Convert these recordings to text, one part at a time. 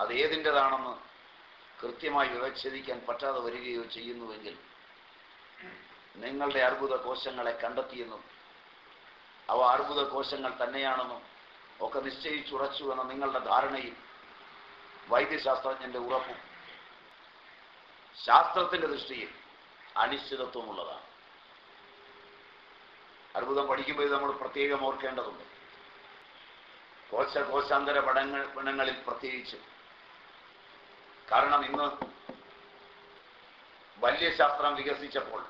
അത് ഏതിന്റെതാണെന്ന് കൃത്യമായി വിവച്ഛേദിക്കാൻ പറ്റാതെ വരികയോ ചെയ്യുന്നുവെങ്കിൽ നിങ്ങളുടെ അർബുദ കോശങ്ങളെ കണ്ടെത്തിയെന്നും അവ അർബുദ കോശങ്ങൾ തന്നെയാണെന്നും ഒക്കെ നിശ്ചയിച്ചുറച്ചു എന്ന നിങ്ങളുടെ ധാരണയും വൈദ്യശാസ്ത്രജ്ഞന്റെ ഉറപ്പും ശാസ്ത്രത്തിന്റെ ദൃഷ്ടിയിൽ അനിശ്ചിതത്വമുള്ളതാണ്. അർബുദം പഠിക്കുമ്പോൾ നമ്മൾ പ്രത്യേകം ഓർക്കേണ്ടതുണ്ട്. കോശ കോശാന്തര പടങ്ങൾ പണങ്ങളിൽ പ്രത്യേകിച്ച് കാരണം ഇന്ന് വലിയ ശാസ്ത്രം വികസിച്ചപ്പോൾ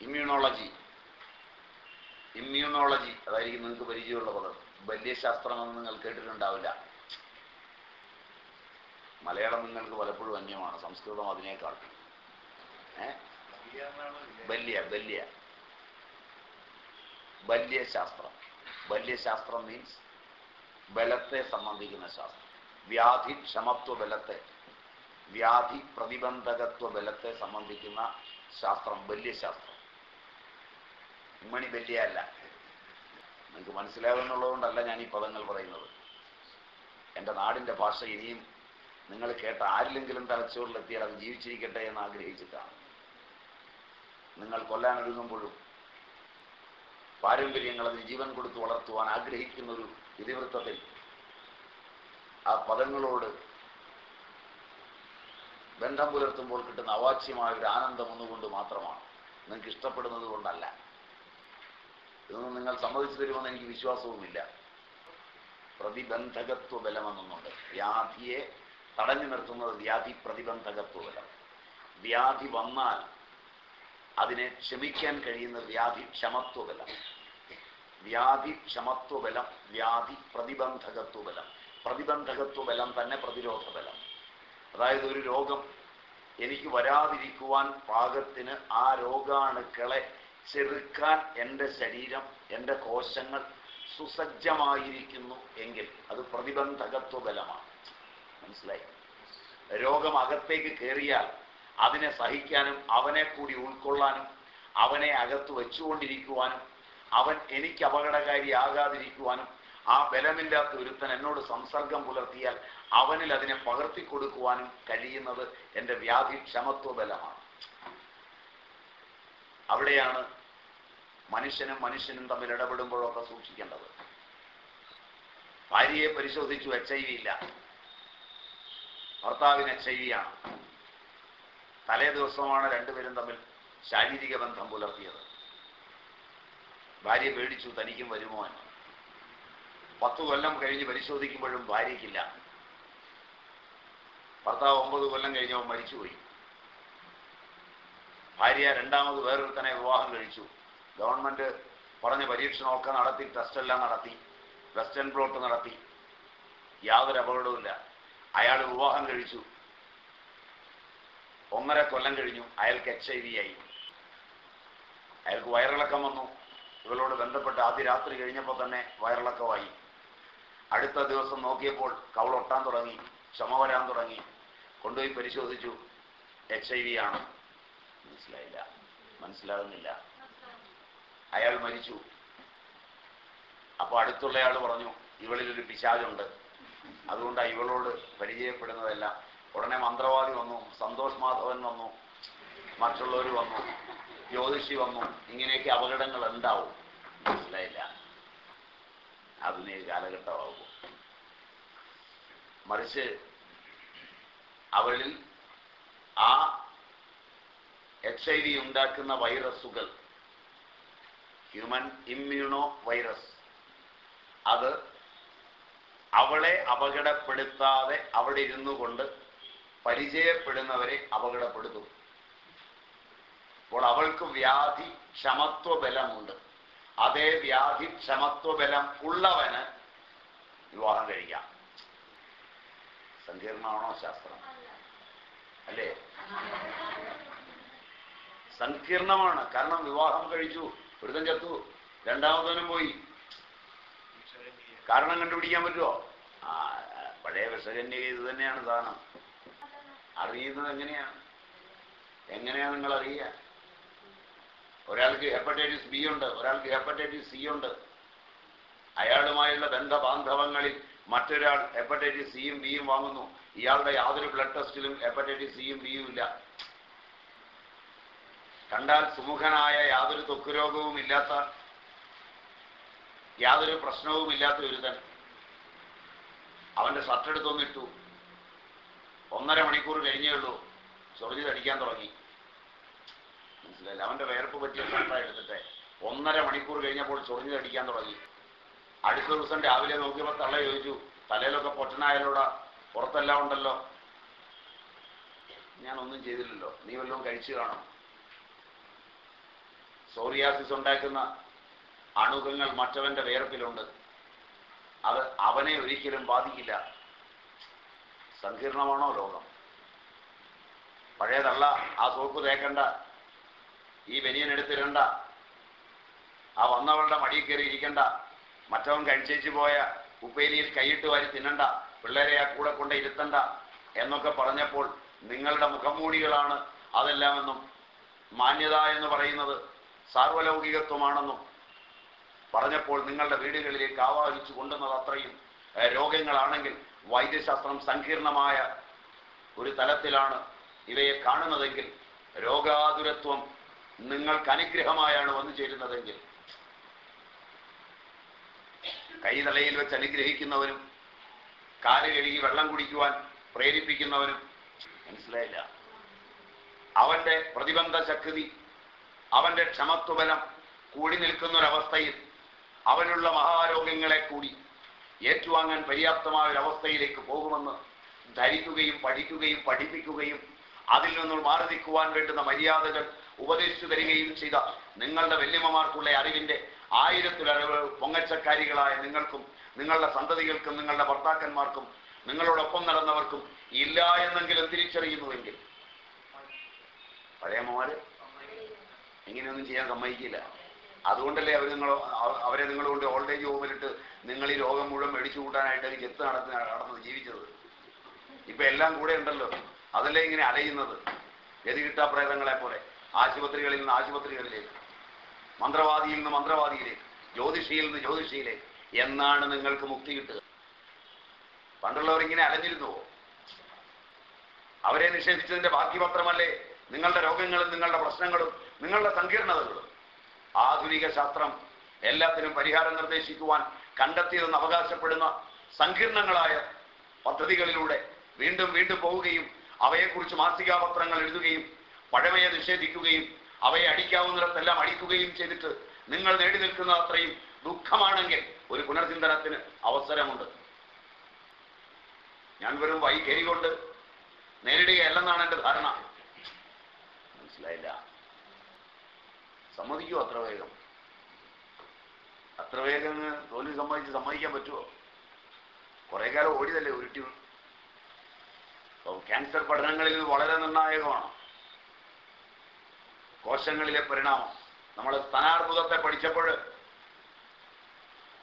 ഇമ്മ്യൂണോളജി ഇമ്മ്യൂണോളജി അതായിരിക്കും നിങ്ങൾക്ക് പരിചയമുള്ള പദം വലിയ ശാസ്ത്രമെന്ന് നിങ്ങൾ കേട്ടിട്ടുണ്ടാവില്ല. മലയാളം നിങ്ങൾക്ക് പലപ്പോഴും അന്യമാണ്. സംസ്കൃതം അതിനേക്കാൾ. വലിയ വലിയ. വലിയ ശാസ്ത്രം. വലിയ ശാസ്ത്രം മീൻസ് ബലത്തെ സംബന്ധിക്കുന്ന ശാസ്ത്രം. വ്യാധി ക്ഷമത്വ ബലത്തെ വ്യാധി പ്രതിബന്ധകത്വ ബലത്തെ സംബന്ധിക്കുന്ന ശാസ്ത്രം വലിയ ശാസ്ത്രം. ഉമ്മണി വലിയ അല്ല നിങ്ങൾക്ക് മനസ്സിലാകുന്നുള്ളതുകൊണ്ടല്ല ഞാൻ ഈ പദങ്ങൾ പറയുന്നത്. എന്റെ നാടിന്റെ ഭാഷ ഇനിയും നിങ്ങൾ കേട്ട ആരിലെങ്കിലും തലച്ചോറിലെത്തിയാൽ അത് ജീവിച്ചിരിക്കട്ടെ എന്ന് ആഗ്രഹിച്ചിട്ടാണ്. നിങ്ങൾ കൊല്ലാൻ ഒരുങ്ങുമ്പോഴും പാരമ്പര്യങ്ങൾ അതിന് ജീവൻ കൊടുത്ത് വളർത്തുവാൻ ആഗ്രഹിക്കുന്ന ഒരു ഇതിവൃത്തത്തിൽ ആ പദങ്ങളോട് ബന്ധം പുലർത്തുമ്പോൾ കിട്ടുന്ന അവാച്യമായ ഒരു ആനന്ദം ഒന്നുകൊണ്ട് മാത്രമാണ്. നിങ്ങൾക്ക് ഇഷ്ടപ്പെടുന്നത് കൊണ്ടല്ല. ഇതൊന്നും നിങ്ങൾ സമ്മതിച്ചു തരുമെന്ന് എനിക്ക് വിശ്വാസവുമില്ല. പ്രതിബന്ധകത്വ ബലമെന്നൊന്നുണ്ട് വ്യാധിയെ തടഞ്ഞു നിർത്തുന്നത് വ്യാധി പ്രതിബന്ധകത്വ ബലം. വ്യാധി വന്നാൽ അതിനെ ക്ഷമിക്കാൻ കഴിയുന്ന വ്യാധി ക്ഷമത്വ ബലം. വ്യാധി ക്ഷമത്വ ബലം വ്യാധി പ്രതിബന്ധകത്വ ബലം. പ്രതിബന്ധകത്വ ബലം തന്നെ പ്രതിരോധ ബലം അതായത് ഒരു രോഗം എനിക്ക് വരാതിരിക്കുവാൻ പാകത്തിന് ആ രോഗാണുക്കളെ ചെറുക്കാൻ എന്റെ ശരീരം എന്റെ കോശങ്ങൾ സുസജ്ജമായിരിക്കുന്നു എങ്കിൽ അത് പ്രതിബന്ധകത്വ ബലമാണ്. മനസ്സിലായി? രോഗം അകത്തേക്ക് കയറിയാൽ അതിനെ സഹിക്കാനും അവനെ കൂടി ഉൾക്കൊള്ളാനും അവനെ അകത്ത് വെച്ചുകൊണ്ടിരിക്കുവാനും അവൻ എനിക്ക് അപകടകാരിയാകാതിരിക്കുവാനും ആ ബലമില്ലാത്ത ഒരുത്തൻ എന്നോട് സംസർഗം പുലർത്തിയാൽ അവനിൽ അതിനെ പകർത്തി കൊടുക്കുവാനും കഴിയുന്നത് എന്റെ വ്യാധി ക്ഷമത്വ ബലമാണ്. അവിടെയാണ് മനുഷ്യനും മനുഷ്യനും തമ്മിൽ ഇടപെടുമ്പോഴൊക്കെ സൂക്ഷിക്കേണ്ടത്. ഭാര്യയെ പരിശോധിച്ചു എച്ച് ഐ വി ഇല്ല. ഭർത്താവിന് എച്ച് ഐ വി ആണ്. തലേ ദിവസമാണ് രണ്ടുപേരും തമ്മിൽ ശാരീരിക ബന്ധം പുലർത്തിയത്. ഭാര്യ പേടിച്ചു തനിക്കും വരുമോ എന്ന്. പത്തു കൊല്ലം കഴിഞ്ഞ് പരിശോധിക്കുമ്പോഴും ഭാര്യയ്ക്കില്ല. ഭർത്താവ് ഒമ്പത് കൊല്ലം കഴിഞ്ഞവൻ മരിച്ചുപോയി. ഭാര്യ രണ്ടാമത് വേറൊരുത്തനെ വിവാഹം കഴിച്ചു. ഗവൺമെന്റ് പറഞ്ഞ പരീക്ഷണമൊക്കെ നടത്തി ടെസ്റ്റ് എല്ലാം നടത്തി വെസ്റ്റേൺ പ്ലോട്ട് നടത്തി. യാതൊരു അപകടവുമില്ല അയാൾ വിവാഹം കഴിച്ചു. ഒന്നര കൊല്ലം കഴിഞ്ഞു. അയാൾക്ക് എച്ച് ഐ വി ആയി. അയാൾക്ക് വയറിളക്കം വന്നു. ഇവളോട് ബന്ധപ്പെട്ട് ആദ്യ രാത്രി കഴിഞ്ഞപ്പോൾ തന്നെ വയറിളക്കമായി. അടുത്ത ദിവസം നോക്കിയപ്പോൾ കവളൊട്ടാൻ തുടങ്ങി ക്ഷമ വരാൻ തുടങ്ങി. കൊണ്ടുപോയി പരിശോധിച്ചു. എച്ച് ഐ വി ആണ്. മനസ്സിലായില്ല. മനസ്സിലാകുന്നില്ല. അയാൾ മരിച്ചു. അപ്പോൾ അടുത്തുള്ളയാൾ പറഞ്ഞു ഇവളിൽ ഒരു പിശാചുണ്ട്. അതുകൊണ്ടാണ് ഇവളോട് പരിചയപ്പെടുന്നതെല്ലാം. ഉടനെ മന്ത്രവാദി വന്നു സന്തോഷ് മാധവൻ വന്നു മറ്റുള്ളവർ വന്നു ജ്യോതിഷി വന്നു. ഇങ്ങനെയൊക്കെ അപകടങ്ങൾ ഉണ്ടാവും. മനസ്സിലായില്ല. ആധുനിക കാലഘട്ടമാകും. മറിച്ച് അവളിൽ ആ എച്ച് ഐ വി ഉണ്ടാക്കുന്ന വൈറസുകൾ ഹ്യൂമൻ ഇമ്മ്യൂണോ വൈറസ് അത് അവളെ അപകടപ്പെടുത്താതെ അവിടെ ഇരുന്നു കൊണ്ട് പരിചയപ്പെടുന്നവരെ അപകടപ്പെടുത്തും. അപ്പോൾ അവൾക്ക് വ്യാധി ക്ഷമത്വ ബലമുണ്ട് അതേ വ്യാധി ക്ഷമത്വബലം ഉള്ളവന് വിവാഹം കഴിക്കാം. സങ്കീർണമാണോ ശാസ്ത്രം? അല്ലേ? സങ്കീർണമാണ്. കാരണം വിവാഹം കഴിച്ചു ഒരുത്തൻ ചത്തു രണ്ടാമതനും പോയി. കാരണം കണ്ടുപിടിക്കാൻ പറ്റുമോ ആ പഴയ വിഷകന്യ ഇത് തന്നെയാണ് സാധനം. അറിയുന്നത് എങ്ങനെയാണ്? എങ്ങനെയാണ് നിങ്ങൾ അറിയുക ഒരാൾക്ക് ഹെപ്പറ്റൈറ്റിസ് ബി ഉണ്ട് ഒരാൾക്ക് ഹെപ്പറ്റൈറ്റിസ് സി ഉണ്ട്. അയാളുമായുള്ള ബന്ധബാന്ധവങ്ങളിൽ മറ്റൊരാൾ ഹെപ്പറ്റൈറ്റിസ് സിയും ബിയും വാങ്ങുന്നു. ഇയാളുടെ യാതൊരു ബ്ലഡ് ടെസ്റ്റിലും ഹെപ്പറ്റൈറ്റിസ് സിയും ബിയും ഇല്ല. കണ്ടാൽ സുമുഖനായ യാതൊരു തൊക്കുരോഗവും രോഗവും ഇല്ലാത്ത യാതൊരു പ്രശ്നവും ഇല്ലാത്ത ഒരുതൻ അവന്റെ ഷർട്ട് എടുത്തൊന്നിട്ടു ഒന്നര മണിക്കൂർ കഴിഞ്ഞേ ഉള്ളൂ. ചൊറിഞ്ഞ് തടിക്കാൻ തുടങ്ങി. മനസ്സിലായില്ല. അവന്റെ വേർപ്പ് പറ്റിയ ഷർട്ടാണ് എടുത്തിട്ട്. ഒന്നര മണിക്കൂർ കഴിഞ്ഞപ്പോൾ ചൊറിഞ്ഞടിക്കാൻ തുടങ്ങി. അടുത്ത ദിവസം രാവിലെ നോക്കിയപ്പോൾ തള്ള ചോദിച്ചു തലയിലൊക്കെ പൊട്ടനായാലോടാ? പുറത്തെല്ലാം ഉണ്ടല്ലോ. ഞാൻ ഒന്നും ചെയ്തില്ലല്ലോ. നീ വല്ലതും കഴിച്ചു കാണും. സോറിയാസിസ് ഉണ്ടാക്കുന്ന അണുകങ്ങൾ മറ്റവന്റെ വേർപ്പിലുണ്ട്. അത് അവനെ ഒരിക്കലും ബാധിക്കില്ല. സങ്കീർണമാണോ ലോകം പഴയതള്ള ആ സോപ്പ് തേക്കണ്ട. ഈ ബനിയൻ എടുത്തിരണ്ട ആ വന്നവളുടെ മടിയിൽ കയറി ഇരിക്കണ്ട. മറ്റവൻ കഴിച്ചേച്ച് പോയ ഉപ്പേരിയിൽ കൈയിട്ട് വാരി തിന്നണ്ട. പിള്ളേരെ ആ കൂടെ കൊണ്ട് ഇരുത്തണ്ട എന്നൊക്കെ പറഞ്ഞപ്പോൾ നിങ്ങളുടെ മുഖംമൂടികളാണ് അതെല്ലാമെന്നും മാന്യത എന്ന് പറയുന്നത് സാർവലൗകികത്വമാണെന്നും പറഞ്ഞപ്പോൾ നിങ്ങളുടെ വീടുകളിലേക്ക് ആവാഹിച്ചു കൊണ്ടുവന്നത് അത്രയും രോഗങ്ങളാണെങ്കിൽ വൈദ്യശാസ്ത്രം സങ്കീർണമായ ഒരു തലത്തിലാണ് ഇവയെ കാണുന്നതെങ്കിൽ രോഗാതുരത്വം നിങ്ങൾക്ക് അനുഗ്രഹമായാണ് വന്നു ചേരുന്നതെങ്കിൽ. കൈതലയിൽ വെച്ച് അനുഗ്രഹിക്കുന്നവനും കാൽ കഴുകി വെള്ളം കുടിക്കുവാൻ പ്രേരിപ്പിക്കുന്നവനും മനസ്സിലായില്ല. അവന്റെ പ്രതിബന്ധ ശക്തി അവന്റെ ക്ഷമത്വബലം കൂടി നിൽക്കുന്നൊരവസ്ഥയിൽ അവനുള്ള മഹാരോഗ്യങ്ങളെ കൂടി ഏറ്റുവാങ്ങാൻ പര്യാപ്തമായ ഒരവസ്ഥയിലേക്ക് പോകുമെന്ന് ധരിക്കുകയും പഠിക്കുകയും പഠിപ്പിക്കുകയും അതിൽ നിന്നും മാറി നിൽക്കുവാൻ വേണ്ടുന്ന മര്യാദകൾ ഉപദേശിച്ചു തരികയും ചെയ്ത നിങ്ങളുടെ വല്യമ്മമാർക്കുള്ള അറിവിന്റെ ആയിരത്തിലറിവ് പൊങ്ങച്ചക്കാരികളായ നിങ്ങൾക്കും നിങ്ങളുടെ സന്തതികൾക്കും നിങ്ങളുടെ ഭർത്താക്കന്മാർക്കും നിങ്ങളോടൊപ്പം നടന്നവർക്കും ഇല്ല എന്നെങ്കിലും തിരിച്ചറിയുന്നുവെങ്കിൽ. പഴയമ്മമാര് ഇങ്ങനെയൊന്നും ചെയ്യാൻ സമ്മതിക്കില്ല. അതുകൊണ്ടല്ലേ അവർ നിങ്ങൾ അവരെ നിങ്ങൾ കൊണ്ട് ഓൾഡ് ഏജ് ഹോമിലിട്ട് നിങ്ങൾ ഈ രോഗം മുഴുവൻ മേടിച്ചു കൂട്ടാനായിട്ട് ചെത്ത് നടന്ന് നടന്നത് ജീവിച്ചത്. ഇപ്പൊ എല്ലാം കൂടെ ഉണ്ടല്ലോ. അതല്ലേ ഇങ്ങനെ അലയുന്നത്? ഗതികിട്ടാ പ്രേതങ്ങളെ പോലെ. ആശുപത്രികളിൽ നിന്ന് ആശുപത്രികളിലേക്ക് മന്ത്രവാദിയിൽ നിന്ന് മന്ത്രവാദിയിലേക്ക് ജ്യോതിഷിയിൽ നിന്ന് ജ്യോതിഷിയിലേക്ക് എന്നാണ് നിങ്ങൾക്ക് മുക്തി കിട്ടുക. പണ്ടുള്ളവർ ഇങ്ങനെ അലഞ്ഞിരുന്നുവോ? അവരെ നിഷേധിച്ചതിന്റെ ബാക്കി പത്രമല്ലേ നിങ്ങളുടെ രോഗങ്ങളും നിങ്ങളുടെ പ്രശ്നങ്ങളും നിങ്ങളുടെ സങ്കീർണതകളും? ആധുനിക ശാസ്ത്രം എല്ലാത്തിനും പരിഹാരം നിർദ്ദേശിക്കുവാൻ കണ്ടെത്തിയതെന്ന് അവകാശപ്പെടുന്ന സങ്കീർണങ്ങളായ പദ്ധതികളിലൂടെ വീണ്ടും വീണ്ടും പോവുകയും അവയെക്കുറിച്ച് മാസികാപത്രങ്ങൾ എഴുതുകയും പഴമയെ നിഷേധിക്കുകയും അവയെ അടിക്കാവുന്നിടത്തെല്ലാം അടിക്കുകയും ചെയ്തിട്ട് നിങ്ങൾ നേടി നിൽക്കുന്ന അത്രയും ദുഃഖമാണെങ്കിൽ ഒരു പുനർചിന്തനത്തിന് അവസരമുണ്ട്. ഞാൻ വെറും വൈകേരി കൊണ്ട് നേരിടുകയല്ലെന്നാണ് എന്റെ ധാരണ. മനസ്സിലായില്ല. സമ്മതിക്കോ അത്ര വേഗം. അത്ര വേഗം തോൽവി സമ്മതിച്ച് സമ്മതിക്കാൻ പറ്റുമോ? കുറെ കാലം ഓടിയതല്ലേ ഉരുട്ടി ക്യാൻസർ പഠനങ്ങളിൽ വളരെ നിർണായകമാണ്. കോശങ്ങളിലെ പരിണാമം. നമ്മൾ സ്ഥാനാർബുദത്തെ പഠിച്ചപ്പോൾ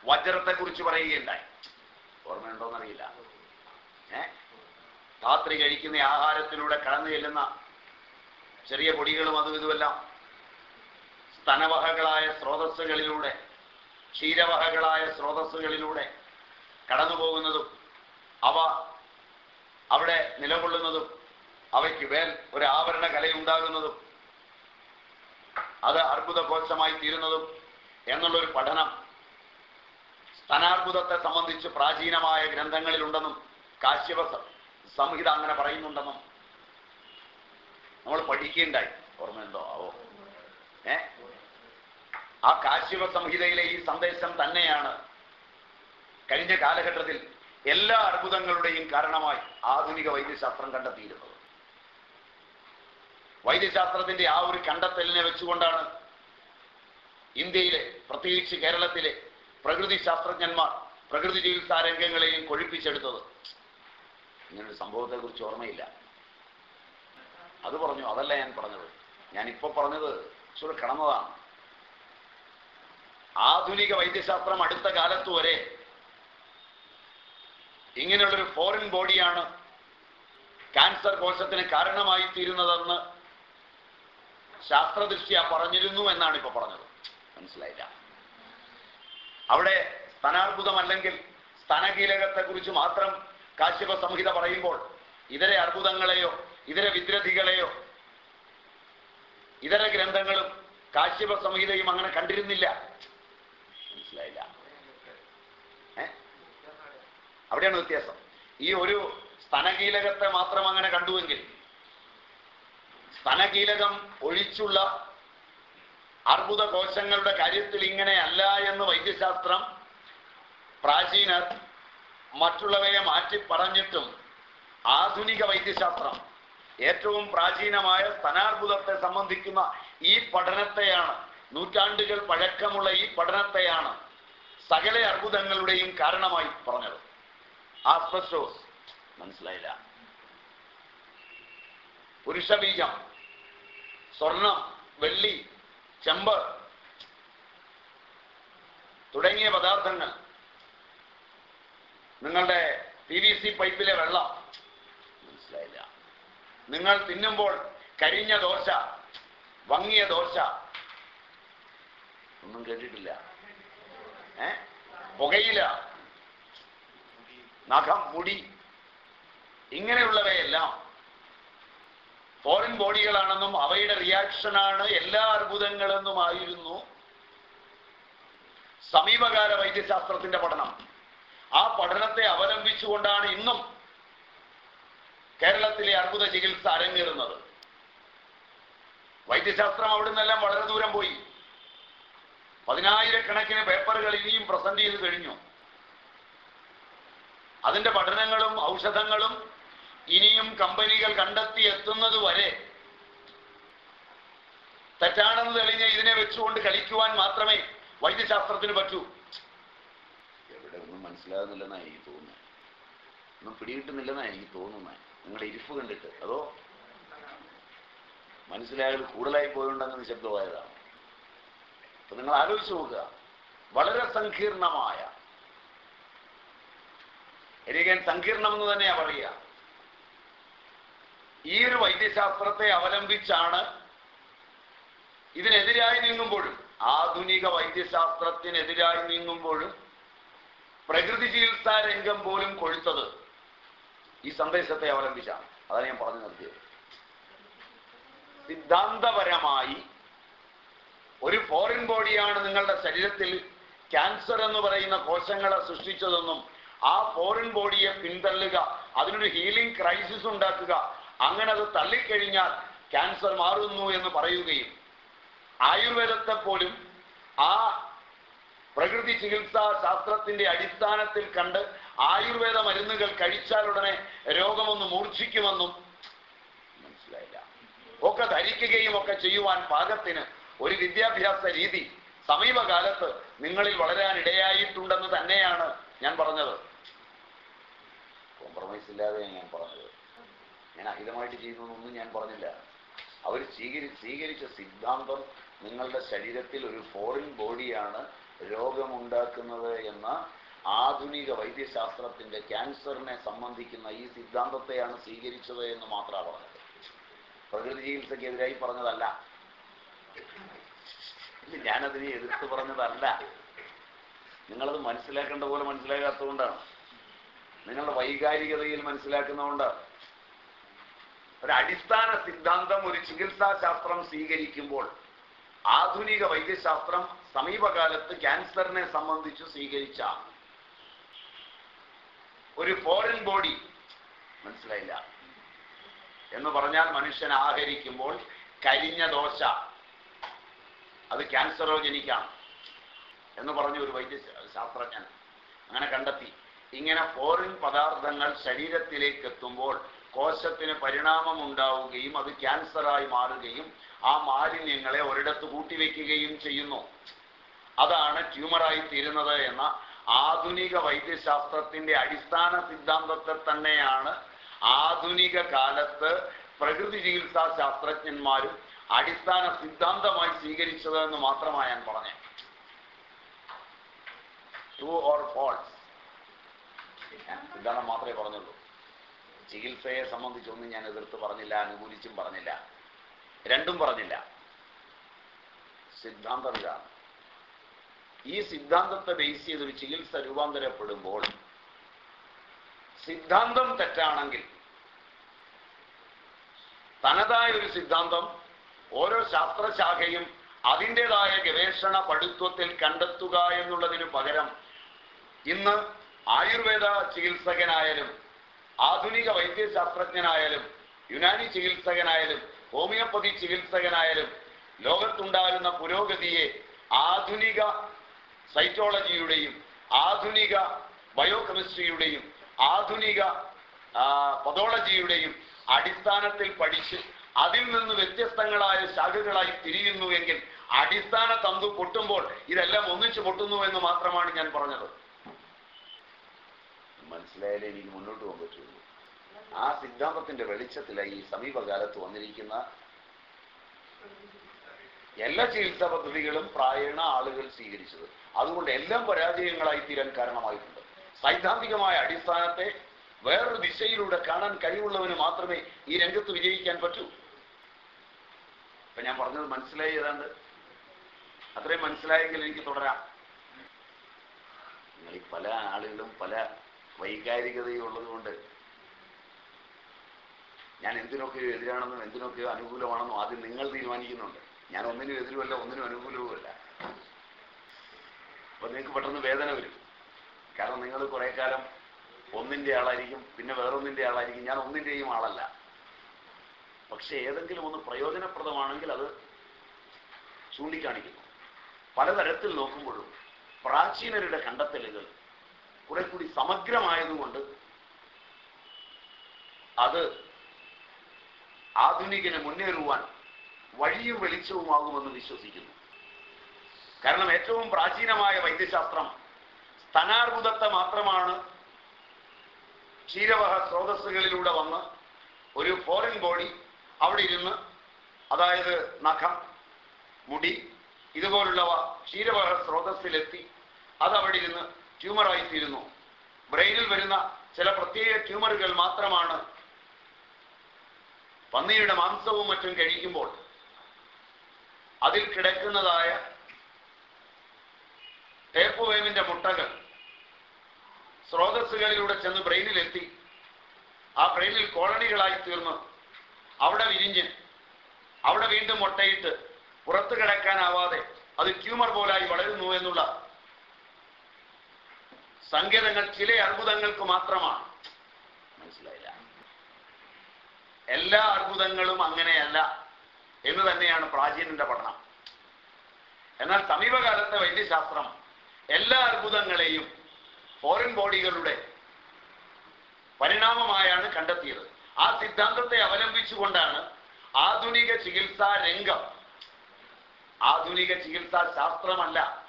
വജ്രത്തെ കുറിച്ച് പറയുകയുണ്ടായി. ഓർമ്മയുണ്ടോന്നറിയില്ല. ഏ? രാത്രി കഴിക്കുന്ന ആഹാരത്തിലൂടെ കടന്നു ചെല്ലുന്ന ചെറിയ പൊടികളും അതും ഇതുമെല്ലാം സ്തനവഹകളായ സ്രോതസ്സുകളിലൂടെ ക്ഷീരവഹകളായ സ്രോതസ്സുകളിലൂടെ കടന്നുപോകുന്നതും അവ അവിടെ നിലകൊള്ളുന്നതും അവയ്ക്ക് മേൽ ഒരു ആവരണ കലയുണ്ടാകുന്നതും അത് അർബുദ കോശമായി തീരുന്നതും എന്നുള്ളൊരു പഠനം സ്തനാർബുദത്തെ സംബന്ധിച്ച് പ്രാചീനമായ ഗ്രന്ഥങ്ങളിലുണ്ടെന്നും കാശ്യപ സംഹിത അങ്ങനെ പറയുന്നുണ്ടെന്നും നമ്മൾ പഠിക്കുകയുണ്ടായി ഓർമ്മയുണ്ടോ ആവോ ഏ? ആ കാശ്യപ സംഹിതയിലെ ഈ സന്ദേശം തന്നെയാണ് കഴിഞ്ഞ കാലഘട്ടത്തിൽ എല്ലാ അർബുദങ്ങളുടെയും കാരണമായി ആധുനിക വൈദ്യശാസ്ത്രം കണ്ടെത്തിയിരുന്നത്. വൈദ്യശാസ്ത്രത്തിന്റെ ആ ഒരു കണ്ടെത്തലിനെ വെച്ചുകൊണ്ടാണ് ഇന്ത്യയിലെ പ്രത്യേകിച്ച് കേരളത്തിലെ പ്രകൃതി ശാസ്ത്രജ്ഞന്മാർ പ്രകൃതി ചികിത്സാ രംഗങ്ങളെയും കൊഴിപ്പിച്ചെടുത്തത്. ഇങ്ങനൊരു സംഭവത്തെ കുറിച്ച് ഓർമ്മയില്ല. അത് പറഞ്ഞു അതല്ല ഞാൻ പറഞ്ഞത്. ഞാൻ ഇപ്പൊ പറഞ്ഞത് ഇച്ചിരി കടന്നതാണ്. ആധുനിക വൈദ്യശാസ്ത്രം അടുത്ത കാലത്ത് വരെ ഇങ്ങനെയുള്ളൊരു ഫോറിൻ ബോഡിയാണ് ക്യാൻസർ കോശത്തിന് കാരണമായി തീരുന്നതെന്ന് ശാസ്ത്രദൃഷ്ട്യ പറഞ്ഞിരുന്നു എന്നാണ് ഇപ്പൊ പറഞ്ഞത്. മനസ്സിലായില്ല. അവിടെ സ്ഥാനാർബുദം അല്ലെങ്കിൽ സ്ഥാനകീലകത്തെക്കുറിച്ച് മാത്രം കാശ്യപ സംഹിത പറയുമ്പോൾ ഇതര അർബുദങ്ങളെയോ ഇതര വിദ്രഥികളെയോ ഇതര ഗ്രന്ഥങ്ങളും കാശ്യപ സംഹിതയും അങ്ങനെ കണ്ടിരുന്നില്ല. മനസ്സിലായില്ല. അവിടെയാണ് വ്യത്യാസം. ഈ ഒരു സ്ഥനകീലകത്തെ മാത്രം അങ്ങനെ കണ്ടുവെങ്കിൽ സ്തനകീലകം ഒഴിച്ചുള്ള അർബുദ കോശങ്ങളുടെ കാര്യത്തിൽ ഇങ്ങനെയല്ല എന്ന് വൈദ്യശാസ്ത്രം പ്രാചീനർ മറ്റുള്ളവയെ മാറ്റി പറഞ്ഞിട്ടും ആധുനിക വൈദ്യശാസ്ത്രം ഏറ്റവും പ്രാചീനമായ സ്തനാർബുദത്തെ സംബന്ധിക്കുന്ന ഈ പഠനത്തെയാണ് നൂറ്റാണ്ടുകൾ പഴക്കമുള്ള ഈ പഠനത്തെയാണ് സകല അർബുദങ്ങളുടെയും കാരണമായി പറഞ്ഞത്. ആസ്പെസ്റ്റോസ്. മനസ്സിലായില്ല. പുരുഷബീജം. സ്വർണം വെള്ളി ചെമ്പ് തുടങ്ങിയ പദാർത്ഥങ്ങൾ. നിങ്ങളുടെ പി വി സി പൈപ്പിലെ വെള്ളം. മനസ്സിലായില്ല. നിങ്ങൾ തിന്നുമ്പോൾ കരിഞ്ഞ ദോശ വങ്ങിയ ദോശ. ഒന്നും കേട്ടിട്ടില്ല. ഏ? പുകയില നഖം മുടി ഇങ്ങനെയുള്ളവയെല്ലാം ഫോറിൻ ബോഡികളാണെന്നും അവയുടെ റിയാക്ഷനാണ് എല്ലാ അർബുദങ്ങളെന്നുമായിരുന്നു സമീപകാല വൈദ്യശാസ്ത്രത്തിന്റെ പഠനം. ആ പഠനത്തെ അവലംബിച്ചുകൊണ്ടാണ് ഇന്നും കേരളത്തിലെ അർബുദ ചികിത്സ അരങ്ങേറുന്നത്. വൈദ്യശാസ്ത്രം അവിടെ നിന്നെല്ലാം വളരെ ദൂരം പോയി. പതിനായിരക്കണക്കിന് പേപ്പറുകൾ ഇനിയും പ്രസന്റ് ചെയ്ത് കഴിഞ്ഞു. അതിന്റെ പഠനങ്ങളും ഔഷധങ്ങളും ഇനിയും കമ്പനികൾ കണ്ടെത്തി എത്തുന്നത് വരെ തെറ്റാണെന്ന് തെളിഞ്ഞ ഇതിനെ വെച്ചുകൊണ്ട് കളിക്കുവാൻ മാത്രമേ വൈദ്യശാസ്ത്രത്തിന് പറ്റൂ. എവിടെ ഒന്നും മനസ്സിലാകുന്നില്ലെന്നാണ് എനിക്ക് തോന്നുന്നത് ഒന്നും പിടികിട്ടുന്നില്ലെന്നാണ് എനിക്ക് തോന്നുന്നത് നിങ്ങളുടെ ഇരിപ്പ് കണ്ടിട്ട്. അതോ മനസ്സിലായാൽ കൂടുതലായി പോയുണ്ടെന്ന് നിശബ്ദമായതാണ് അപ്പൊ നിങ്ങൾ ആലോചിച്ച് നോക്കുക. വളരെ സങ്കീർണമായ. എനിക്ക് സങ്കീർണമെന്ന് തന്നെയാ പറയുക. ഈ ഒരു വൈദ്യശാസ്ത്രത്തെ അവലംബിച്ചാണ് ഇതിനെതിരായി നീങ്ങുമ്പോഴും ആധുനിക വൈദ്യശാസ്ത്രത്തിനെതിരായി നീങ്ങുമ്പോഴും പ്രകൃതി ചികിത്സാ രംഗം പോലും കൊഴുത്തത് ഈ സന്ദേശത്തെ അവലംബിച്ചാണ്. അതാണ് ഞാൻ പറഞ്ഞു നിർത്തിയത് സിദ്ധാന്തപരമായി ഒരു ഫോറിൻ ബോഡിയാണ് നിങ്ങളുടെ ശരീരത്തിൽ ക്യാൻസർ എന്ന് പറയുന്ന കോശങ്ങളെ സൃഷ്ടിച്ചതെന്നും ആ ഫോറിൻ ബോഡിയെ പിന്തള്ളുക അതിനൊരു ഹീലിംഗ് ക്രൈസിസ് ഉണ്ടാക്കുക അങ്ങനെ അത് തള്ളിക്കഴിഞ്ഞാൽ ക്യാൻസർ മാറുന്നു എന്ന് പറയുകയും ആയുർവേദത്തെ പോലും ആ പ്രകൃതി ചികിത്സാ ശാസ്ത്രത്തിന്റെ അടിസ്ഥാനത്തിൽ കണ്ട് ആയുർവേദ മരുന്നുകൾ കഴിച്ചാൽ ഉടനെ രോഗമൊന്ന് മൂർച്ഛിക്കുമെന്നും മനസ്സിലായില്ല. ഒക്കെ ധരിക്കുകയും ഒക്കെ ചെയ്യുവാൻ പാകത്തിന് ഒരു വിദ്യാഭ്യാസ രീതി സമീപകാലത്ത് നിങ്ങളിൽ വളരാൻ ഇടയായിട്ടുണ്ടെന്ന് തന്നെയാണ് ഞാൻ പറഞ്ഞത്. കോംപ്രമൈസ് ഇല്ലാതെ ഞാൻ പറഞ്ഞത്. ഞാൻ അഹിതമായിട്ട് ചെയ്യുന്നതൊന്നും ഞാൻ പറഞ്ഞില്ല. അവർ സ്വീകരി സ്വീകരിച്ച സിദ്ധാന്തം നിങ്ങളുടെ ശരീരത്തിൽ ഒരു ഫോറിൻ ബോഡിയാണ് രോഗമുണ്ടാക്കുന്നത് എന്ന ആധുനിക വൈദ്യശാസ്ത്രത്തിന്റെ ക്യാൻസറിനെ സംബന്ധിക്കുന്ന ഈ സിദ്ധാന്തത്തെയാണ് സ്വീകരിച്ചത് എന്ന് മാത്രമാണ് പറഞ്ഞത്. പ്രകൃതി ചികിത്സക്കെതിരായി പറഞ്ഞതല്ല. ഞാനതിനെ എതിർത്ത് പറഞ്ഞതല്ല. നിങ്ങളത് മനസ്സിലാക്കേണ്ട പോലെ മനസ്സിലാകാത്തതുകൊണ്ടാണ്. നിങ്ങളുടെ വൈകാരികതയിൽ മനസ്സിലാക്കുന്നതുകൊണ്ടാണ്. ഒരു അടിസ്ഥാന സിദ്ധാന്തം ഒരു ചികിത്സാശാസ്ത്രം സ്വീകരിക്കുമ്പോൾ ആധുനിക വൈദ്യശാസ്ത്രം സമീപകാലത്ത് ക്യാൻസറിനെ സംബന്ധിച്ച് സ്വീകരിച്ച ഒരു ഫോറിൻ ബോഡി മനസ്സിലായില്ല? എന്ന് പറഞ്ഞാൽ മനുഷ്യൻ ആഹരിക്കുമ്പോൾ കരിഞ്ഞ ദോശ അത് ക്യാൻസറോജനിക്കാണ് എന്ന് പറഞ്ഞ ഒരു വൈദ്യശാസ്ത്രജ്ഞൻ അങ്ങനെ കണ്ടെത്തി. ഇങ്ങനെ ഫോറിൻ പദാർത്ഥങ്ങൾ ശരീരത്തിലേക്ക് എത്തുമ്പോൾ കോശത്തിന് പരിണാമം ഉണ്ടാവുകയും അത് ക്യാൻസറായി മാറുകയും ആ മാലിന്യങ്ങളെ ഒരിടത്ത് കൂട്ടിവെക്കുകയും ചെയ്യുന്നു. അതാണ് ട്യൂമറായി തീരുന്നത് എന്ന ആധുനിക വൈദ്യശാസ്ത്രത്തിന്റെ അടിസ്ഥാന സിദ്ധാന്തത്തെ തന്നെയാണ് ആധുനിക കാലത്ത് പ്രകൃതി ചികിത്സാ ശാസ്ത്രജ്ഞന്മാരും അടിസ്ഥാന സിദ്ധാന്തമായി സ്വീകരിച്ചത് എന്ന് മാത്രമാണ് ഞാൻ പറഞ്ഞത്. ട്രൂ ഓർ ഫോൾസ് സിദ്ധാന്തം മാത്രമേ പറഞ്ഞുള്ളൂ. ചികിത്സയെ സംബന്ധിച്ചൊന്നും ഞാൻ എതിർത്ത് പറഞ്ഞില്ല അനുകൂലിച്ചും പറഞ്ഞില്ല. രണ്ടും പറഞ്ഞില്ല. സിദ്ധാന്തം ഇതാണ്. ഈ സിദ്ധാന്തത്തെ ബേസ് ചെയ്തൊരു ചികിത്സ രൂപാന്തരപ്പെടുമ്പോൾ സിദ്ധാന്തം തെറ്റാണെങ്കിൽ തനതായ ഒരു സിദ്ധാന്തം ഓരോ ശാസ്ത്രശാഖയും അതിന്റെതായ ഗവേഷണ പഠിത്വത്തിൽ കണ്ടെത്തുക എന്നുള്ളതിനു പകരം ഇന്ന് ആയുർവേദ ചികിത്സകനായാലും ആധുനിക വൈദ്യശാസ്ത്രജ്ഞനായാലും യുനാനി ചികിത്സകനായാലും ഹോമിയോപ്പതി ചികിത്സകനായാലും ലോകത്തുണ്ടാകുന്ന പുരോഗതിയെ ആധുനിക സൈറ്റോളജിയുടെയും ആധുനിക ബയോകെമിസ്ട്രിയുടെയും ആധുനിക പതോളജിയുടെയും അടിസ്ഥാനത്തിൽ പഠിച്ച് അതിൽ നിന്ന് വ്യത്യസ്തങ്ങളായ ശാഖകളായി തിരിയുന്നു എങ്കിൽ അടിസ്ഥാന തന്തു പൊട്ടുമ്പോൾ ഇതെല്ലാം ഒന്നിച്ചു പൊട്ടുന്നു എന്ന് മാത്രമാണ് ഞാൻ പറഞ്ഞത്. മനസ്സിലായാലേ എനിക്ക് മുന്നോട്ട് പോകാൻ പറ്റുള്ളൂ. ആ സിദ്ധാന്തത്തിന്റെ വെളിച്ചത്തിലായി ഈ സമീപകാലത്ത് വന്നിരിക്കുന്ന എല്ലാ ചികിത്സാ പദ്ധതികളും പ്രായണ ആളുകൾ സ്വീകരിച്ചത്. അതുകൊണ്ട് എല്ലാം പരാജയങ്ങളായി തീരാൻ കാരണമായിട്ടുണ്ട്. സൈദ്ധാന്തികമായ അടിസ്ഥാനത്തെ വേറൊരു ദിശയിലൂടെ കാണാൻ കഴിവുള്ളവന് മാത്രമേ ഈ രംഗത്ത് വിജയിക്കാൻ പറ്റൂ. ഇപ്പൊ ഞാൻ പറഞ്ഞത് മനസ്സിലായി ഏതാണ്ട്? അത്രയും മനസ്സിലായെങ്കിൽ എനിക്ക് തുടരാം. നിങ്ങൾ പല ആളുകളും പല വൈകാരികതയും ഉള്ളതുകൊണ്ട് ഞാൻ എന്തിനൊക്കെയോ എതിരാണെന്നും എന്തിനൊക്കെയോ അനുകൂലമാണെന്നും ആദ്യം നിങ്ങൾ തീരുമാനിക്കുന്നുണ്ട്. ഞാൻ ഒന്നിനും എതിരുമല്ല ഒന്നിനും അനുകൂലവുമല്ല. അപ്പൊ നിങ്ങൾക്ക് പെട്ടെന്ന് വേദന വരും. കാരണം നിങ്ങൾ കുറെ കാലം ഒന്നിന്റെ ആളായിരിക്കും പിന്നെ വേറൊന്നിന്റെ ആളായിരിക്കും. ഞാൻ ഒന്നിന്റെയും ആളല്ല. പക്ഷെ ഏതെങ്കിലും ഒന്ന് പ്രയോജനപ്രദമാണെങ്കിൽ അത് ചൂണ്ടിക്കാണിക്കുന്നു. പലതരത്തിൽ നോക്കുമ്പോഴും പ്രാചീനരുടെ കണ്ടെത്തലുകൾ കുറെ കൂടി സമഗ്രമായതുകൊണ്ട് അത് ആധുനികന് മുന്നേറുവാൻ വഴിയും വെളിച്ചവുമാകുമെന്ന് വിശ്വസിക്കുന്നു. കാരണം ഏറ്റവും പ്രാചീനമായ വൈദ്യശാസ്ത്രം സ്ഥാനാർബുദത്തെ മാത്രമാണ് ക്ഷീരവഹ സ്രോതസ്സുകളിലൂടെ വന്ന് ഒരു ഫോറിൻ ബോഡി അവിടെ ഇരുന്ന് അതായത് നഖം മുടി ഇതുപോലുള്ളവ ക്ഷീരവഹ സ്രോതസ്സിലെത്തി അതവിടെ ഇരുന്ന് ട്യൂമറായിത്തീരുന്നു. ബ്രെയിനിൽ വരുന്ന ചില പ്രത്യേക ട്യൂമറുകൾ മാത്രമാണ് പന്നിയുടെ മാംസവും മറ്റും കഴിക്കുമ്പോൾ അതിൽ കിടക്കുന്നതായ ടേപ്പുവേമിന്റെ മുട്ടകൾ സ്രോതസ്സുകളിലൂടെ ചെന്ന് ബ്രെയിനിലെത്തി. ആ ബ്രെയിനിൽ കോളണികളായി തീർന്ന് അവിടെ വിരിഞ്ഞ് അവിടെ വീണ്ടും മുട്ടയിട്ട് പുറത്തു കിടക്കാനാവാതെ അത് ട്യൂമർ പോലായി വളരുന്നു എന്നുള്ള സങ്കേതങ്ങൾ ചില അത്ഭുതങ്ങൾക്ക് മാത്രമാണ്. മനസ്സിലായില്ല. എല്ലാ അത്ഭുതങ്ങളും അങ്ങനെയല്ല എന്ന് തന്നെയാണ് പ്രാചീനന്റെ പഠനം. എന്നാൽ സമീപകാലത്തെ വൈദ്യശാസ്ത്രം എല്ലാ അത്ഭുതങ്ങളെയും ഫോറിൻ ബോഡികളുടെ പരിണാമമായാണ് കണ്ടെത്തിയത്. ആ സിദ്ധാന്തത്തെ അവലംബിച്ചുകൊണ്ടാണ് ആധുനിക ചികിത്സാ രംഗം. ആധുനിക ചികിത്സാ ശാസ്ത്രമല്ല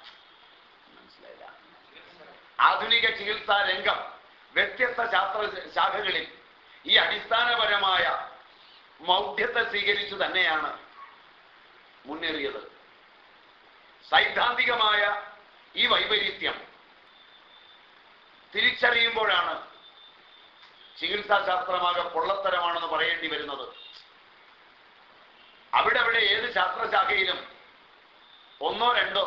ആധുനിക ചികിത്സാ രംഗം വ്യത്യസ്ത ശാസ്ത്ര ശാഖകളിൽ ഈ അടിസ്ഥാനപരമായ മൗഢ്യത്തെ സ്വീകരിച്ചു തന്നെയാണ് മുന്നേറിയത്. സൈദ്ധാന്തികമായ ഈ വൈപരീത്യം തിരിച്ചറിയുമ്പോഴാണ് ചികിത്സാശാസ്ത്രമാകെ പൊള്ളത്തരമാണെന്ന് പറയേണ്ടി വരുന്നത്. അവിടെ അവിടെ ഏത് ശാസ്ത്രശാഖയിലും ഒന്നോ രണ്ടോ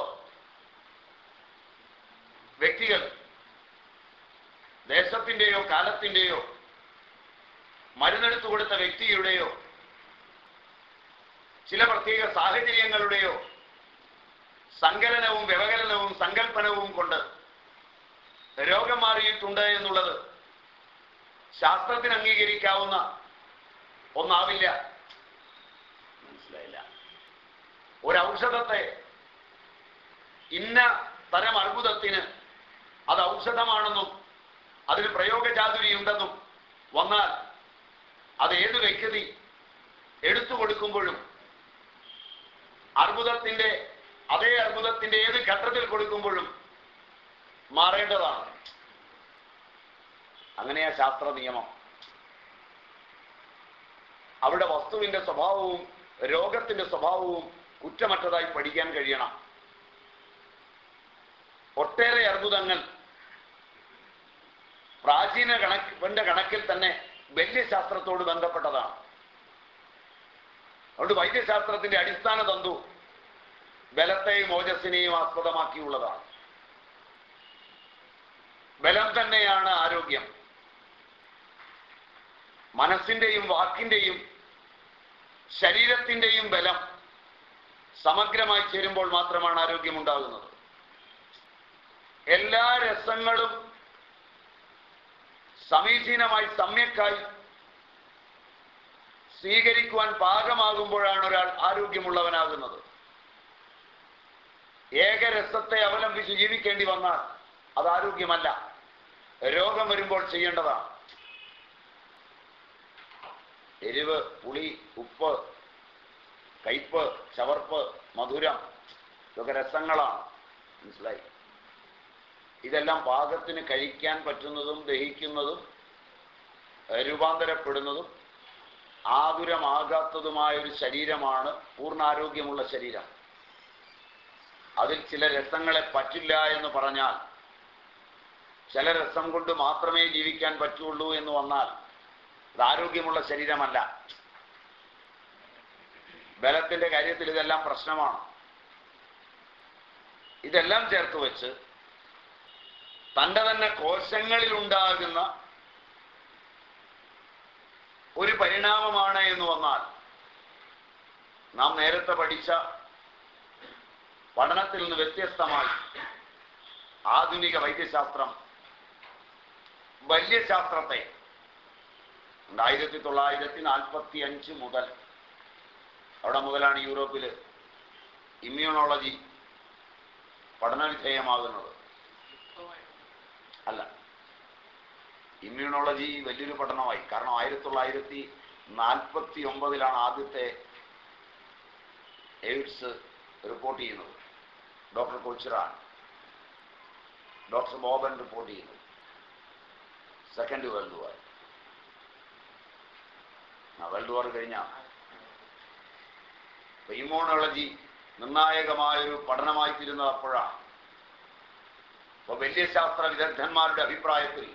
വ്യക്തികൾ ദേശത്തിന്റെയോ കാലത്തിന്റെയോ മരുന്നെടുത്തു കൊടുത്ത വ്യക്തിയുടെയോ ചില പ്രത്യേക സാഹചര്യങ്ങളുടെയോ സങ്കലനവും വ്യവകലനവും സങ്കല്പനവും കൊണ്ട് രോഗം മാറിയിട്ടുണ്ട് എന്നുള്ളത് ശാസ്ത്രത്തിന് അംഗീകരിക്കാവുന്ന ഒന്നാവില്ല. മനസ്സിലായില്ല. ഒരു ഔഷധത്തെ ഇന്ന തരം അർബുദത്തിന് അത് ഔഷധമാണെന്നും അതിന് പ്രയോഗചാതുരി ഉണ്ടെന്നും വന്നാൽ അത് ഏത് വ്യക്തി എടുത്തു കൊടുക്കുമ്പോഴും അർബുദത്തിന്റെ അതേ അർബുദത്തിന്റെ ഏത് ഘട്ടത്തിൽ കൊടുക്കുമ്പോഴും മാറേണ്ടതാണ്. അങ്ങനെയാ ശാസ്ത്ര നിയമം. അവിടെ വസ്തുവിന്റെ സ്വഭാവവും രോഗത്തിന്റെ സ്വഭാവവും കുറ്റമറ്റതായി പഠിക്കാൻ കഴിയണം. ഒട്ടേറെ അർബുദങ്ങൾ പ്രാചീന കണക്കിന്റെ കണക്കിൽ തന്നെ വൈദ്യശാസ്ത്രത്തോട് ബന്ധപ്പെട്ടതാണ്. അതുകൊണ്ട് വൈദ്യശാസ്ത്രത്തിന്റെ അടിസ്ഥാന തന്തു ബലത്തെയും ഓജസ്സിനെയും ആസ്പദമാക്കിയുള്ളതാണ്. ബലം തന്നെയാണ് ആരോഗ്യം. മനസ്സിന്റെയും വാക്കിന്റെയും ശരീരത്തിന്റെയും ബലം സമഗ്രമായി ചേരുമ്പോൾ മാത്രമാണ് ആരോഗ്യമുണ്ടാകുന്നത് എല്ലാ രസങ്ങളും സമീചീനമായി സമ്യക്കായി സ്വീകരിക്കുവാൻ പാകമാകുമ്പോഴാണ് ഒരാൾ ആരോഗ്യമുള്ളവനാകുന്നത്. ഏകരസത്തെ അവലംബിച്ച് ജീവിക്കേണ്ടി വന്നാൽ അത് ആരോഗ്യമല്ല. രോഗം വരുമ്പോൾ ചെയ്യേണ്ടതാണ്. എരിവ് പുളി ഉപ്പ് കയ്പ് ചവർപ്പ് മധുരം ഇതൊക്കെ രസങ്ങളാണ്. മനസ്സിലായി? ഇതെല്ലാം പാകത്തിന് കഴിക്കാൻ പറ്റുന്നതും ദഹിക്കുന്നതും രൂപാന്തരപ്പെടുന്നതും ആതുരമാകാത്തതുമായ ഒരു ശരീരമാണ് പൂർണാരോഗ്യമുള്ള ശരീരം. അതിൽ ചില രസങ്ങളെ പറ്റില്ല എന്ന് പറഞ്ഞാൽ ചില രസം കൊണ്ട് മാത്രമേ ജീവിക്കാൻ പറ്റുള്ളൂ എന്ന് വന്നാൽ അത് ആരോഗ്യമുള്ള ശരീരമല്ല. ബലത്തിന്റെ കാര്യത്തിൽ ഇതെല്ലാം പ്രശ്നമാണ്. ഇതെല്ലാം ചേർത്ത് വെച്ച് തന്റെ തന്നെ കോശങ്ങളിൽ ഉണ്ടാകുന്ന ഒരു പരിണാമമാണ് എന്ന് വന്നാൽ നാം നേരത്തെ പഠിച്ച പഠനത്തിൽ നിന്ന് വ്യത്യസ്തമായി ആധുനിക വൈദ്യശാസ്ത്രം വല്യശാസ്ത്രത്തെ ആയിരത്തി തൊള്ളായിരത്തി നാൽപ്പത്തി അഞ്ച് മുതൽ അവിടെ മുതലാണ് യൂറോപ്പിൽ ഇമ്മ്യൂണോളജി പഠന വിധേയമാകുന്നത് അല്ല. ഇമ്മ്യൂണോളജി വലിയൊരു പഠനമായി. കാരണം ആയിരത്തി തൊള്ളായിരത്തി നാൽപ്പത്തി ഒമ്പതിലാണ് ആദ്യത്തെ എയ്ഡ്സ് റിപ്പോർട്ട് ചെയ്യുന്നത്. ഡോക്ടർ കൊച്ചിറാൻ. ഡോക്ടർ ബോബൻ റിപ്പോർട്ട് ചെയ്യുന്നത് സെക്കൻഡ് വേൾഡ് വാർ. ആ വേൾഡ് വാർ കഴിഞ്ഞ? ഇമ്മ്യൂണോളജി നിർണായകമായൊരു പഠനമായി തീരുന്നത് അപ്പോഴാണ് അപ്പൊ വലിയ ശാസ്ത്ര വിദഗ്ധന്മാരുടെ അഭിപ്രായത്തിൽ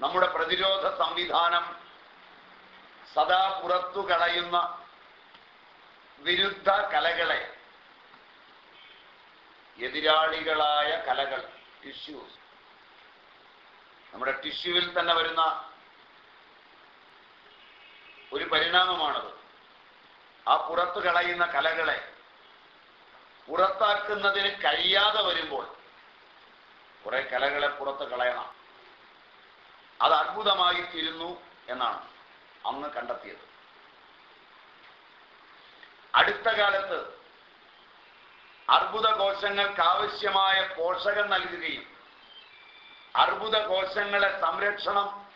നമ്മുടെ പ്രതിരോധ സംവിധാനം സദാ പുറത്തു കളയുന്ന വിരുദ്ധ കലകളെ എതിരാളികളായ കലകൾ ടിഷ്യൂസ് നമ്മുടെ ടിഷ്യൂവിൽ തന്നെ വരുന്ന ഒരു പരിണാമമാണത്. ആ പുറത്തു കളയുന്ന കലകളെ പുറത്താക്കുന്നതിന് കഴിയാതെ വരുമ്പോൾ കുറെ കലകളെ പുറത്ത് കളയണം. അത് അത്ഭുതമായി തീരുന്നു എന്നാണ് അന്ന് കണ്ടെത്തിയത്. അടുത്ത കാലത്ത് ആവശ്യമായ പോഷകം നൽകുകയും അർബുദ കോശങ്ങളെ സംരക്ഷണം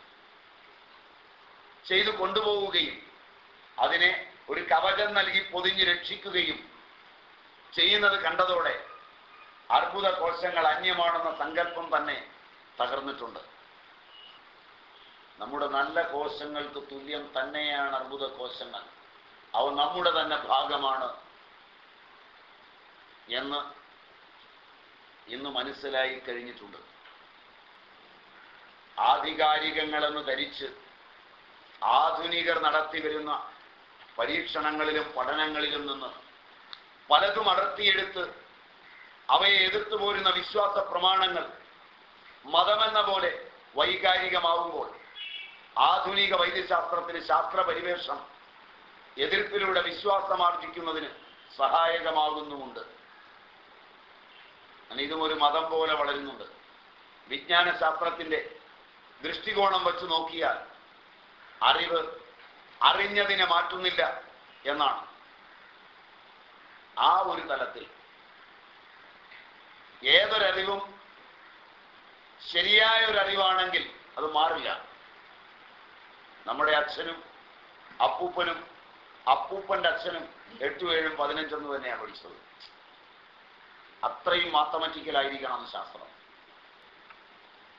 ചെയ്തു കൊണ്ടുപോവുകയും അതിനെ ഒരു കവചം നൽകി പൊതിഞ്ഞ് രക്ഷിക്കുകയും ചെയ്യുന്നത് കണ്ടതോടെ അർബുദ കോശങ്ങൾ അന്യമാണെന്ന സങ്കല്പം തന്നെ തകർന്നിട്ടുണ്ട്. നമ്മുടെ നല്ല കോശങ്ങൾക്ക് തുല്യം തന്നെയാണ് അർബുദ കോശങ്ങൾ. അവ നമ്മുടെ തന്നെ ഭാഗമാണ് എന്ന് ഇന്ന് മനസ്സിലായി കഴിഞ്ഞിട്ടുണ്ട്. ആധികാരികങ്ങളെന്ന് ധരിച്ച് ആധുനികർ നടത്തി വരുന്ന പരീക്ഷണങ്ങളിലും പഠനങ്ങളിലും നിന്ന് പലതും അടർത്തിയെടുത്ത് അവയെ എതിർത്തു പോരുന്ന വിശ്വാസ പ്രമാണങ്ങൾ മതമെന്ന പോലെ വൈകാരികമാവുമ്പോൾ ആധുനിക വൈദ്യശാസ്ത്രത്തിന് ശാസ്ത്ര പരിവേഷം എതിർപ്പിലൂടെ വിശ്വാസമാർജിക്കുന്നതിന് സഹായകമാകുന്നുമുണ്ട്. ഇതും ഒരു മതം പോലെ വളരുന്നുണ്ട്. വിജ്ഞാന ശാസ്ത്രത്തിന്റെ ദൃഷ്ടികോണം വച്ച് നോക്കിയാൽ അറിവ് അറിഞ്ഞതിനെ മാറ്റുന്നില്ല എന്നാണ്. ആ ഒരു തലത്തിൽ ഏതൊരറിവും ശരിയായ ഒരു അറിവാണെങ്കിൽ അത് മാറില്ല. നമ്മുടെ അച്ഛനും അപ്പൂപ്പനും അപ്പൂപ്പന്റെ അച്ഛനും എട്ടു ഏഴും പതിനഞ്ചെന്ന് തന്നെയാണ് പഠിച്ചത്. അത്രയും മാത്തമാറ്റിക്കലായിരിക്കണം ശാസ്ത്രം.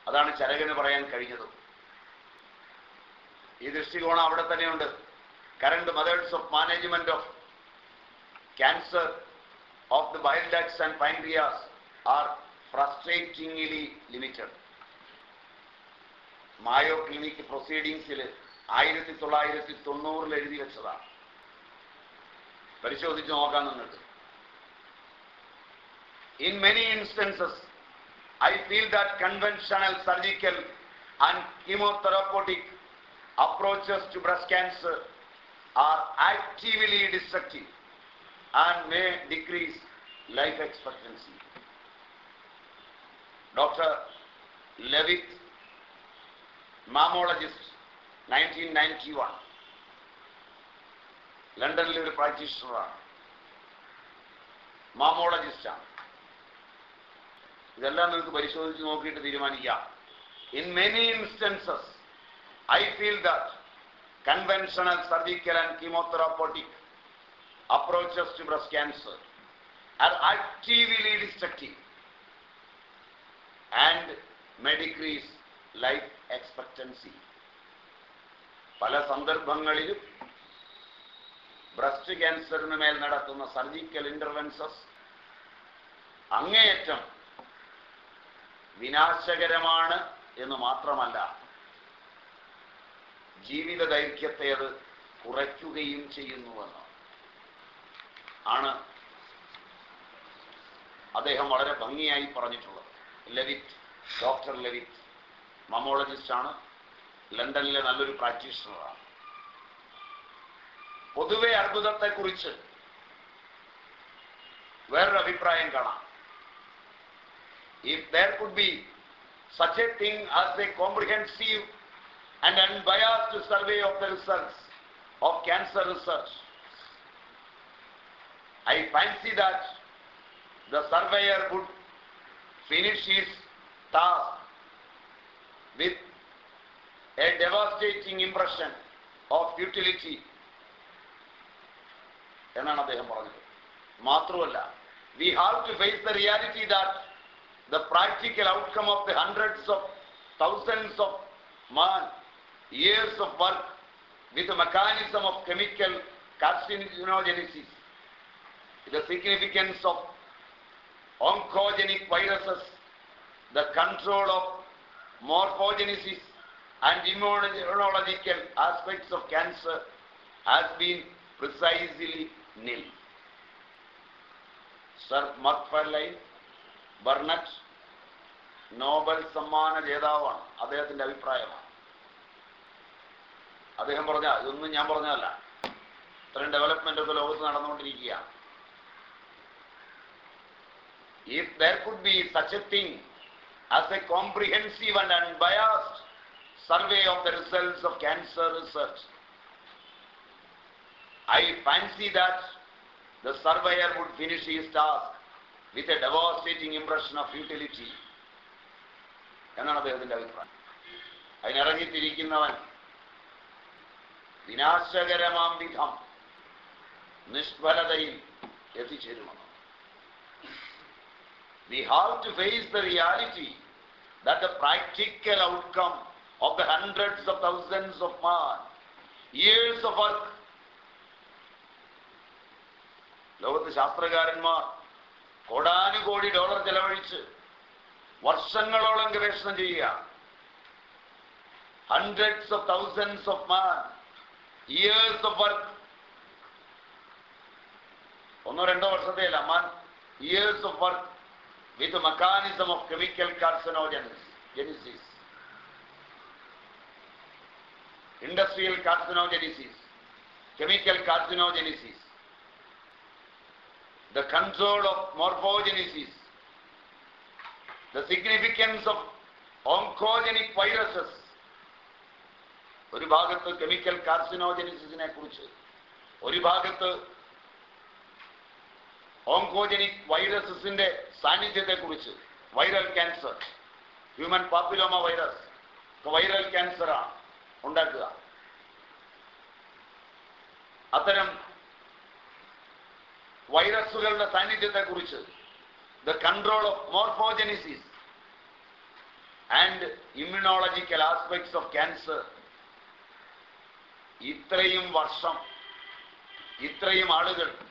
അതാണ് ചരകന് പറയാൻ കഴിഞ്ഞത്. ഈ ദൃഷ്ടികോണം അവിടെ തന്നെയുണ്ട്. Current methods of management of cancer of the bile ducts and pancreas are frustratingly limited Mayo clinic പ്രൊസീഡിങ്സിൽ ആയിരത്തി തൊള്ളായിരത്തി തൊണ്ണൂറിൽ എഴുതി വെച്ചതാണ്. പരിശോധിച്ച് നോക്കാൻ നിങ്ങൾക്ക്. In many instances I feel that conventional surgical and chemotherapeutic approaches to breast cancer are actively destructive. And may decrease life expectancy. Dr. Levitt, mammologist, 1991. ലണ്ടനിലെ ഒരു പ്രാക്ടീഷണറാണ് മാമോളജിസ്റ്റാണ് ഇതെല്ലാം നിങ്ങൾക്ക് പരിശോധിച്ച് നോക്കിയിട്ട് തീരുമാനിക്കാം in many instances I feel that conventional surgical and chemotherapeutic approaches breast cancer. Are actively destructive and may decrease life expectancy. പല സന്ദർഭങ്ങളിലും breast ക്യാൻസറിന് മേൽ നടത്തുന്ന സർജിക്കൽ ഇന്റർവെൻസസ് അങ്ങേയറ്റം വിനാശകരമാണ് എന്ന് മാത്രമല്ല ജീവിത ദൈർഘ്യത്തെ അത് കുറയ്ക്കുകയും ചെയ്യുന്നുവെന്ന്. ആണ് അദ്ദേഹം വളരെ ഭംഗിയായി പറഞ്ഞിട്ടുള്ളത്. ലെവിറ്റ് ഡോക്ടർ ലെവിറ്റ് മമോളജിസ്റ്റ് ആണ്. ലണ്ടനിലെ നല്ലൊരു പ്രാക്ടീഷണറാണ് പൊതുവെ അർബുദത്തെക്കുറിച്ച് വേറൊരു അഭിപ്രായം കാണാം. If there could be such a thing as a comprehensive and unbiased survey of the result of cancer research I fancy that the surveyor would finish his task with a devastating impression of futility എന്നാണ് അദ്ദേഹം പറഞ്ഞത് മാത്രമല്ല we have to face the reality that the practical outcome of the hundreds of thousands of man years of work with the mechanism of chemical carcinogenesis, the significance of oncogenic viruses, the control of morphogenesis and immunological aspects of cancer has been precisely nil. Sir Macfarlane Burnett Nobel സമ്മാന ജേതാവാണ് അദ്ദേഹത്തിന്റെ അഭിപ്രായമാണ് അദ്ദേഹം പറഞ്ഞ ഇതൊന്നും ഞാൻ പറഞ്ഞതല്ല ഇത്രയും ഡെവലപ്മെന്റ് ഒക്കെ ലോകത്ത് നടന്നുകൊണ്ടിരിക്കുകയാണ് if there could be such a thing as a comprehensive and unbiased survey of the results of cancer research I fancy that the surveyor would finish his task with a devastating impression of utility എന്നാണ് അദ്ദേഹത്തിന്റെ അഭിപ്രായം അതിനിറങ്ങിത്തിരിക്കുന്നവൻ വിനാശകരമാം വിധം നിഷ്ഫലതയിൽ എത്തിച്ചേരുമെന്ന് we have to face the reality that the practical outcome of the hundreds of thousands of man, years of work, ലോകത്ത് ശാസ്ത്രകാരന്മാർ കോടാനുകോടി dollar ചെലവഴിച്ച് വർഷങ്ങളോളം ഗവേഷണം ചെയ്യുക. Hundreds of thousands of man years of work ഒന്നോ രണ്ടോ വർഷത്തെയല്ല man years of work with mechanism of chemical carcinogenesis industrial carcinogenesis, chemical carcinogenesis, the control of morphogenesis, the significance of oncogenic viruses. ഒരു ഭാഗത്ത് chemical കാർസിനോജനിസിനെ കുറിച്ച് ഒരു ഭാഗത്ത് oncogenic വൈറസസിന്റെ സാന്നിധ്യത്തെ കുറിച്ച് viral cancer. Human papilloma virus. Viral ക്യാൻസറാണ് ഉണ്ടാക്കുക. അത്തരം വൈറസുകളുടെ സാന്നിധ്യത്തെ കുറിച്ച് the control of morphogenesis and immunological aspects of cancer ഇത്രയും വർഷം ഇത്രയും ആളുകൾ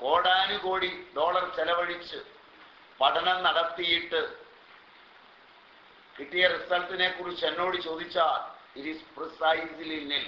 കോടാനുകോടി ഡോളർ ചെലവഴിച്ച് പഠനം നടത്തിയിട്ട് കിട്ടിയ റിസൾട്ടിനെ കുറിച്ച് എന്നോട് ചോദിച്ചാൽ ഇറ്റ് ഈസ് പ്രിസൈസ്ലി നെൽ